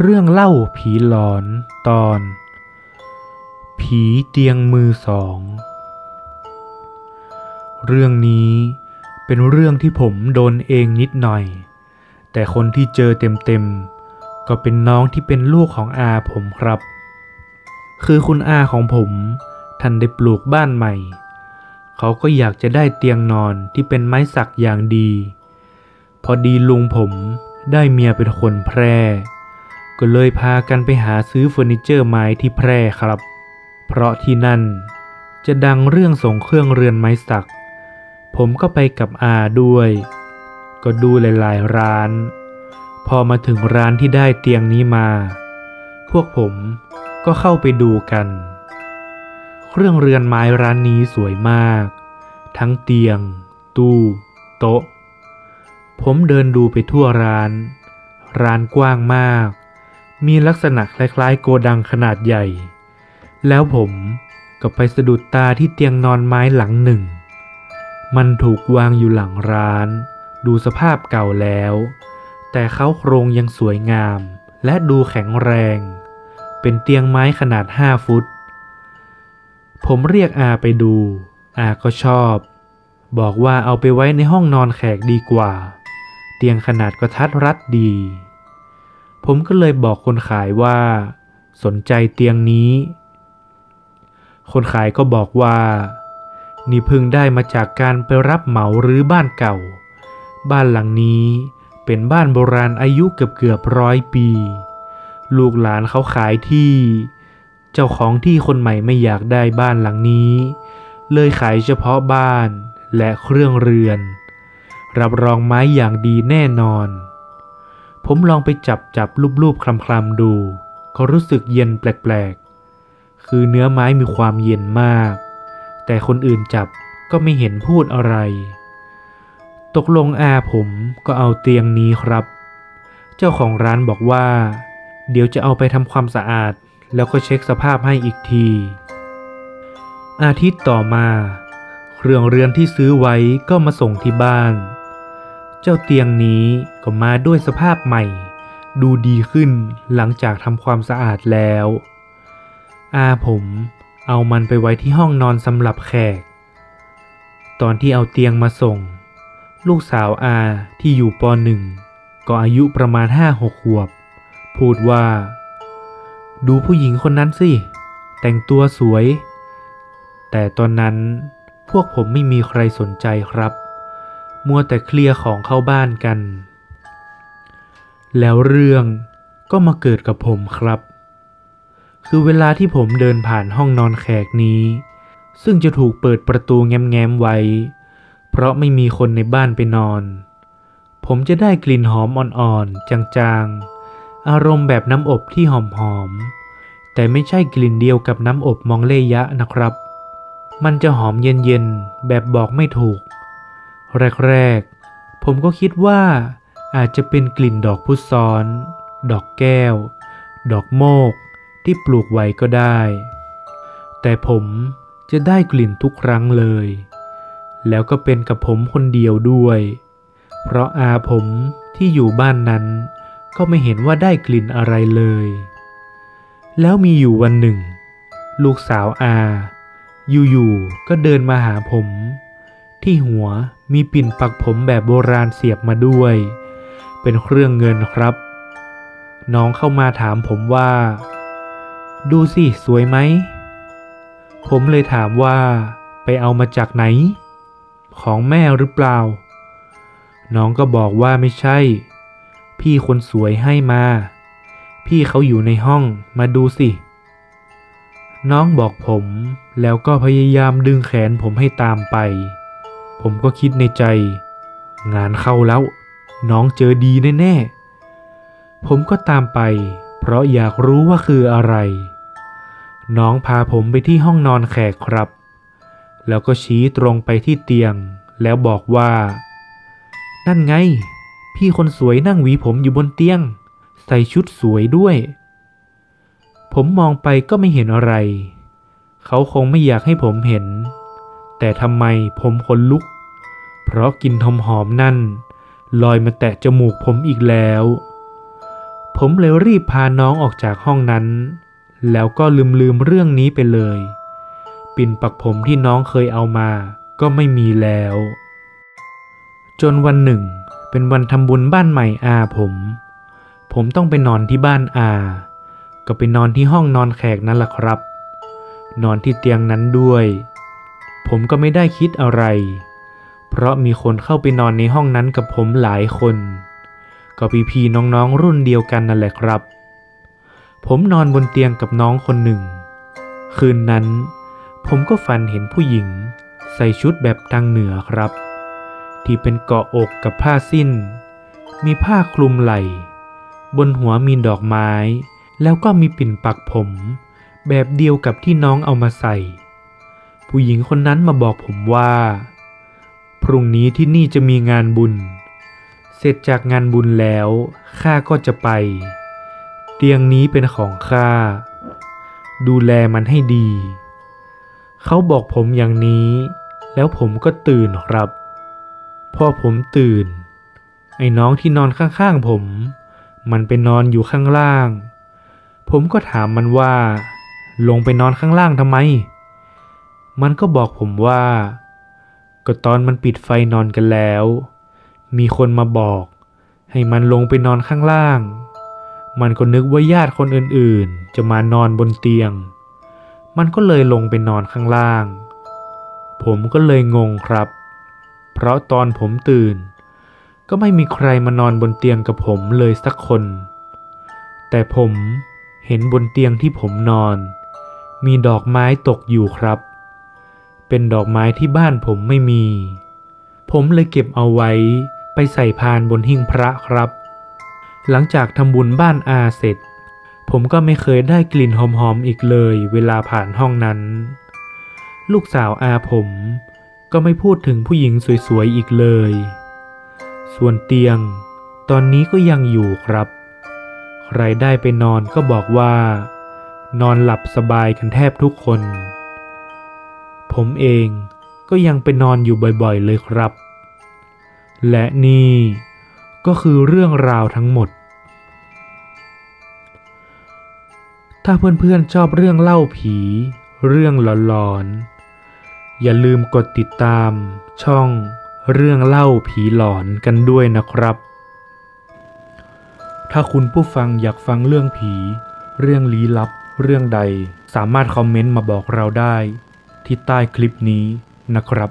เรื่องเล่าผีหลอนตอน ผีเตียงมือสอง เรื่องนี้เป็นเรื่องที่ผมโดนเองนิดหน่อย แต่คนที่เจอเต็มๆ ก็เป็นน้องที่เป็นลูกของอาผมครับ คือคุณอาของผมท่านได้ปลูกบ้านใหม่ เขาก็อยากจะได้เตียงนอนที่เป็นไม้สักอย่างดี พอดีลุงผมได้เมียเป็นคนแพร่ ก็เลยพากันไปหาซื้อเฟอร์นิเจอร์ไม้ที่แพร่ครับ เพราะที่นั่นจะดังเรื่องส่งเครื่องเรือนไม้สัก ผมก็ไปกับอาด้วย ก็ดูหลายๆ ร้าน พอมาถึงร้านที่ได้เตียงนี้มา พวกผมก็เข้าไปดูกัน เครื่องเรือนไม้ร้านนี้สวยมาก ทั้งเตียง ตู้ โต๊ะ ผมเดินดูไปทั่วร้าน ร้านกว้างมาก มีลักษณะคล้ายๆ โกดังขนาดใหญ่ แล้วผมก็ไปสะดุดตาที่เตียงนอนไม้หลังหนึ่ง มันถูกวางอยู่หลังร้าน ดูสภาพเก่าแล้ว แต่เขาโครงยังสวยงาม และดูแข็งแรง เป็นเตียงไม้ขนาดห้าฟุต ผมเรียกอาไปดู อาก็ชอบ บอกว่าเอาไปไว้ในห้องนอนแขกดีกว่า เตียงขนาดกระทัดรัดดี ผมก็เลยบอกคนขายว่า สนใจเตียงนี้ คนขายก็บอกว่า นี่เพิ่งได้มาจากการไปรับเหมาหรือบ้านเก่า บ้านหลังนี้เป็นบ้านโบราณอายุเกือบเกือบร้อยปี ลูกหลานเขาขายที่ เจ้าของที่คนใหม่ไม่อยากได้บ้านหลังนี้ เลยขายเฉพาะบ้านและเครื่องเรือน รับรองไม้อย่างดีแน่นอน ผมลองไปจับจับรูปๆคลำๆดู ก็รู้สึกเย็นแปลกๆ คือเนื้อไม้มีความเย็นมาก แต่คนอื่นจับก็ไม่เห็นพูดอะไร ตกลงอาผมก็เอาเตียงนี้ครับ เจ้าของร้านบอกว่า เดี๋ยวจะเอาไปทำความสะอาด แล้วก็เช็คสภาพให้อีกที อาทิตย์ต่อมา เครื่องเรือนที่ซื้อไว้ก็มาส่งที่บ้าน เจ้าเตียงนี้ก็มาด้วยสภาพใหม่ ดูดีขึ้นหลังจากทำความสะอาดแล้ว อาผมเอามันไปไว้ที่ห้องนอนสำหรับแขก ตอนที่เอาเตียงมาส่ง ลูกสาวอาที่อยู่ปหนึ่งก็อายุประมาณห้าหกขวบ พูดว่า ดูผู้หญิงคนนั้นสิ แต่งตัวสวย แต่ตอนนั้นพวกผมไม่มีใครสนใจครับ มัวแต่เคลียร์ของเข้าบ้านกัน แล้วเรื่องก็มาเกิดกับผมครับ คือเวลาที่ผมเดินผ่านห้องนอนแขกนี้ ซึ่งจะถูกเปิดประตูแง้มๆไว้ เพราะไม่มีคนในบ้านไปนอน ผมจะได้กลิ่นหอมอ่อนๆ จางๆ อารมณ์แบบน้ำอบที่หอมๆ แต่ไม่ใช่กลิ่นเดียวกับน้ำอบมองเลยะนะครับ มันจะหอมเย็นๆ แบบบอกไม่ถูก แรกๆ ผมก็คิดว่าอาจจะเป็นกลิ่นดอกพุซ้อน ดอกแก้ว ดอกโมกที่ปลูกไว้ก็ได้ แต่ผมจะได้กลิ่นทุกครั้งเลย แล้วก็เป็นกับผมคนเดียวด้วย เพราะอาผมที่อยู่บ้านนั้น ก็ไม่เห็นว่าได้กลิ่นอะไรเลย แล้วมีอยู่วันหนึ่ง ลูกสาวอา อยู่ๆก็เดินมาหาผม ที่หัว มีปิ่นปักผมแบบโบราณเสียบมาด้วย เป็นเครื่องเงินครับ น้องเข้ามาถามผมว่า ดูสิสวยไหม ผมเลยถามว่าไปเอามาจากไหน ของแม่หรือเปล่า น้องก็บอกว่าไม่ใช่ พี่คนสวยให้มา พี่เขาอยู่ในห้องมาดูสิ น้องบอกผมแล้วก็พยายามดึงแขนผมให้ตามไป ผมก็คิดในใจ งานเข้าแล้ว น้องเจอดีแน่ๆ ผมก็ตามไป เพราะอยากรู้ว่าคืออะไร น้องพาผมไปที่ห้องนอนแขกครับ แล้วก็ชี้ตรงไปที่เตียง แล้วบอกว่า นั่นไง พี่คนสวยนั่งหวีผมอยู่บนเตียง ใส่ชุดสวยด้วย ผมมองไปก็ไม่เห็นอะไร เขาคงไม่อยากให้ผมเห็น แต่ทำไมผมขนลุก เพราะกลิ่นหอมๆนั่น ลอยมาแตะจมูกผมอีกแล้วผผมเลยรีบพาน้องออกจากห้องนั้น แล้วก็ลืมลืมเรื่องนี้ไปเลย ปิ่นปักผมที่น้องเคยเอามา ก็ไม่มีแล้ว จนวันหนึ่ง เป็นวันทำบุญบ้านใหม่อาผม ผมต้องไปนอนที่บ้านอา ก็ไปนอนที่ห้องนอนแขกนั่นแหละครับ นอนที่เตียงนั้นด้วย ผมก็ไม่ได้คิดอะไร เพราะมีคนเข้าไปนอนในห้องนั้นกับผมหลายคน ก็พี่พี่น้องๆรุ่นเดียวกันนั่นแหละครับ ผมนอนบนเตียงกับน้องคนหนึ่ง คืนนั้น ผมก็ฝันเห็นผู้หญิง ใส่ชุดแบบทางเหนือครับ ที่เป็นเกาะอกกับผ้าสิ้น มีผ้าคลุมไหล่ บนหัวมีดอกไม้ แล้วก็มีปิ่นปักผม แบบเดียวกับที่น้องเอามาใส่ ผู้หญิงคนนั้นมาบอกผมว่า พรุ่งนี้ที่นี่จะมีงานบุญ เสร็จจากงานบุญแล้วข้าก็จะไป เตียงนี้เป็นของข้าดูแลมันให้ดี เขาบอกผมอย่างนี้ แล้วผมก็ตื่นครับ พอผมตื่น ไอ้น้องที่นอนข้างๆผม มันไปนอนอยู่ข้างล่าง ผมก็ถามมันว่า ลงไปนอนข้างล่างทำไม มันก็บอกผมว่า ก็ตอนมันปิดไฟนอนกันแล้ว มีคนมาบอก ให้มันลงไปนอนข้างล่าง มันก็นึกว่าญาติคนอื่นๆ จะมานอนบนเตียง มันก็เลยลงไปนอนข้างล่าง ผมก็เลยงงครับ เพราะตอนผมตื่น ก็ไม่มีใครมานอนบนเตียงกับผมเลยสักคน แต่ผมเห็นบนเตียงที่ผมนอน มีดอกไม้ตกอยู่ครับ เป็นดอกไม้ที่บ้านผมไม่มี ผมเลยเก็บเอาไว้ไปใส่พานบนหิ้งพระครับ หลังจากทำบุญบ้านอาเสร็จ ผมก็ไม่เคยได้กลิ่นหอมๆอีกเลยเวลาผ่านห้องนั้น ลูกสาวอาผมก็ไม่พูดถึงผู้หญิงสวยๆอีกเลย ส่วนเตียง ตอนนี้ก็ยังอยู่ครับ ใครได้ไปนอนก็บอกว่า นอนหลับสบายกันแทบทุกคน ผมเองก็ยังไปนอนอยู่บ่อยๆเลยครับ และนี่ก็คือเรื่องราวทั้งหมด ถ้าเพื่อนๆชอบเรื่องเล่าผี เรื่องหลอนๆ อย่าลืมกดติดตามช่องเรื่องเล่าผีหลอนกันด้วยนะครับ ถ้าคุณผู้ฟังอยากฟังเรื่องผี เรื่องลี้ลับ เรื่องใด สามารถคอมเมนต์มาบอกเราได้ ที่ใต้คลิปนี้นะครับ